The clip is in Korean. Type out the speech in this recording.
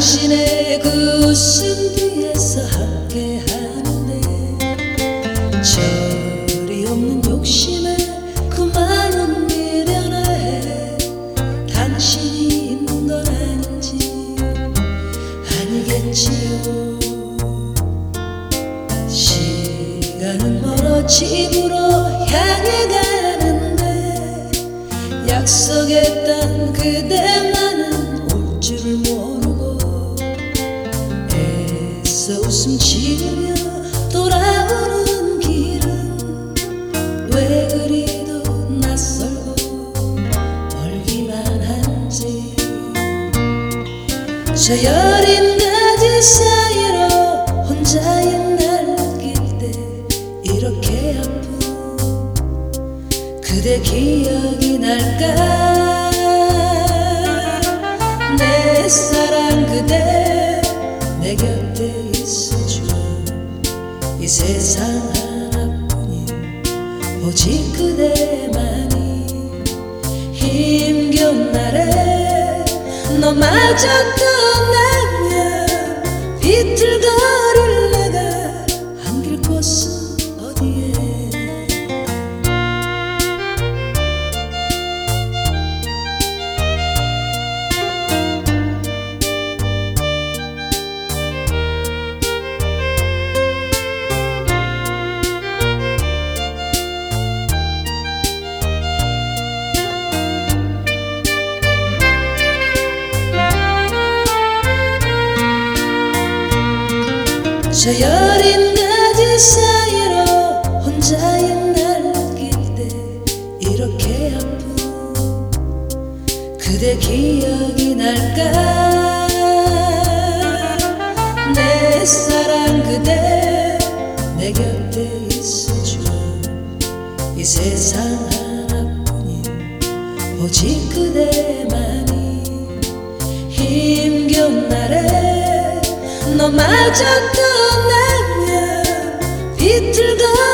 당신의 그 웃음 뒤에서 함께 하는데 절이 없는 욕심에 그 많은 미련에 당신이 있는 건 아닌지 아니겠지요? 시간은 멀어 집으로 향해 가는데 약속했던 그대만은 애써 웃음 지으며 돌아오는 길은 왜 그리도 낯설고 멀기만 한지. 저 여린 가지 사이로 혼자인 날 느낄 때 이렇게 아픈 그대 기억이 날까? 내 사랑 그대 세상 하나뿐인 오직 그대만이 힘겨운 날에 너마저 떠나면 비틀거릴 저 여린 가지 사이로 혼자인 날 느낄 때 이렇게 아픈 그대 기억이 날까? 내 사랑 그대 내 곁에 있어줘. 이 세상 하나뿐인 오직 그대만이 힘겨운 날에 너마저 떠나면 비틀거